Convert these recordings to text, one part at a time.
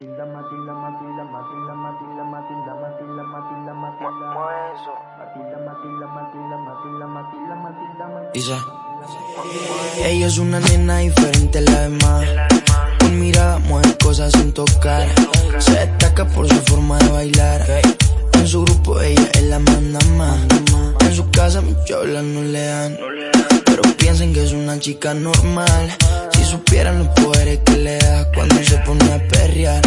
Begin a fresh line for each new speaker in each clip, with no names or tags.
Matilda, Matilda, Matilda, Matilda, Matilda, Matilda, Matilda, Matilda, Matilda. Matilda, Matilda, Matilda, Matilda, Matilda, Matilda, Matilda.
Dice, ella es una nena diferente a la demás. Con mirada mueve cosas sin tocar. Se destaca por su forma de bailar. En su grupo ella es la manda más. En su casa muchos cholas no le dan. Pero piensen que es una chica normal. Si supieran los poderes que le da cuando se pone a perrear.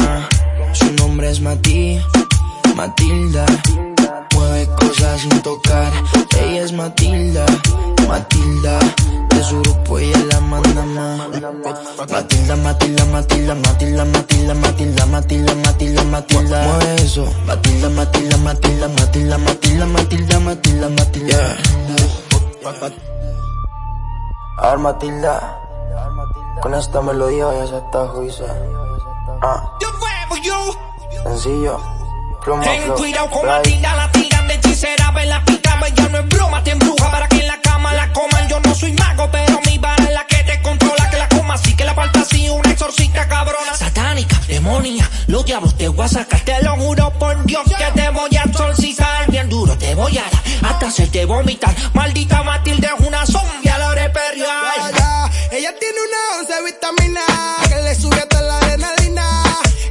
Ah, su nombre es Mati, Matilda. Mueve cosas sin tocar. Ella es Matilda, Matilda. De su grupo ella la manda más. Matilda, Matilda, Matilda, Matilda, Matilda, Matilda, Matilda, Matilda, Matilda. Mueve eso. Matilda, Matilda, Matilda, Matilda, Matilda, Matilda, Matilda, Matilda. A ver, Matilda. Con esta melodía vayas a atajo, dice. Ah,
Yo fuego, yo.
sencillo. Pluma,
Ten cuidado con
right.
Matilda, la tiran de hechicera, ve la picama, ya no es broma, te embruja para que en la cama la coman. Yo no soy mago, pero mi vara es la que te controla, que la coma, así que la falta así, una exorcista cabrona. Satánica, demonia, los diablos te voy a sacar, te lo juro por Dios que te voy a exorcizar, bien duro te voy a dar, hasta hacerte vomitar. Maldita Matilde es una zombie a la hora de perrear.
Ya, Ella tiene una once vitamina que le sube hasta la adrenalina.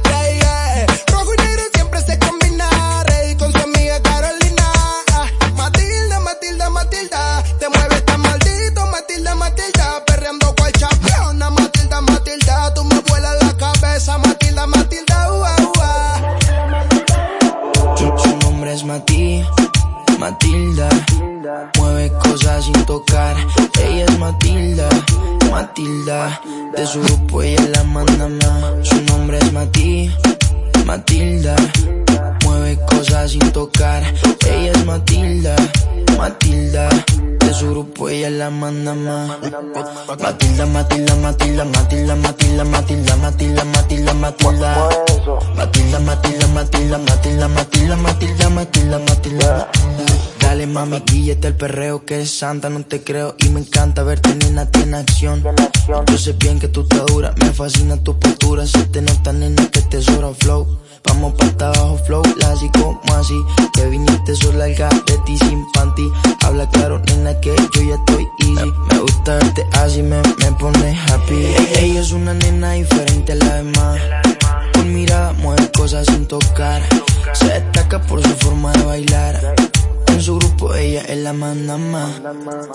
Yeah, yeah. Rojo y negro siempre se combina. Rey con su amiga Carolina. Ah, Matilda, Matilda, Matilda. Te mueves tan maldito, Matilda, Matilda. Perreando cual championa, Matilda, Matilda. Tú me vuelas la cabeza, Matilda, Matilda. Ua, ua.
Su, su nombre es Mati, Matilda. Mueve cosas sin tocar. Ella es Matilda, Matilda. De su grupo ella la manda más. Su nombre es Mati, Matilda. Mueve cosas sin tocar. Ella es Matilda, Matilda. De su grupo ella la manda más. Matilda, Matilda, Matilda, Matilda, Matilda, Matilda, Matilda, Matilda, Matilda. Matilda, Matilda, Matilda, Matilda, Matilda, Matilda, Matilda, Matilda. Dale mami, guíllate el perreo que eres santa, no te creo y me encanta verte nena, tiene acción. Yo sé bien que tú estás dura, me fascina tu postura, se te nota nena que te sobra flow. Vamos pa' abajo flow, así como así, que viniste sola al ti sin panty. Habla claro nena que yo ya estoy easy, me gusta verte así, me, me pone happy. Ella es una nena diferente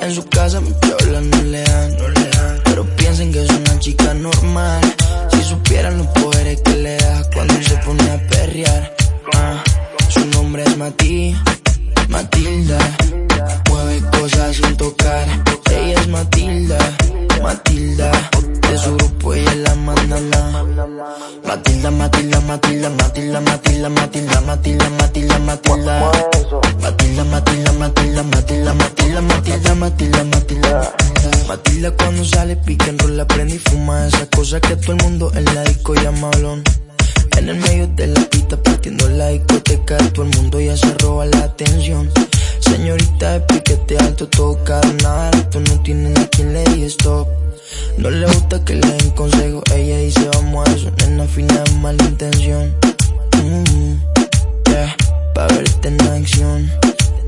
En su casa muchos no le dan, no le dan. Pero piensen que es una chica normal. Si supieran los poderes que le da cuando se pone a perrear. Ah, su nombre es Mati, Matilda. Mueve cosas sin tocar. Ella es Matilda. Fuma esa cosa que todo el mundo en la disco llama blon. En el medio de la pista partiendo la discoteca, todo el mundo ya se roba la atención. Señorita de piquete alto, todo caro, nada barato, no tienen a quien le diga stop. No le gusta que le den consejo, ella dice vamos a eso, nena fina de mala intención. Mm, yeah, pa' verte en acción,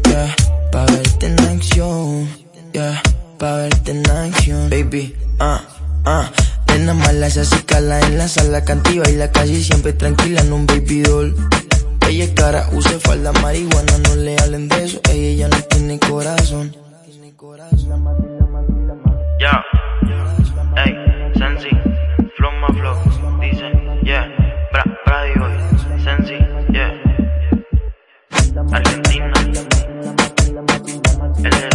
yeah, pa' verte en acción, yeah, pa' verte en acción. Baby, ah, ah, Buena, mala, se acicala en la sala cantiva y la calle siempre tranquila en un baby doll. Ella es cara, usa falda, marihuana, no le hablen de eso, ella no tiene corazón. Ya, ey, Sensi, Flow más Flow, dicen, yeah, Bra, Bra, hoy, Sensi, yeah. Argentina, el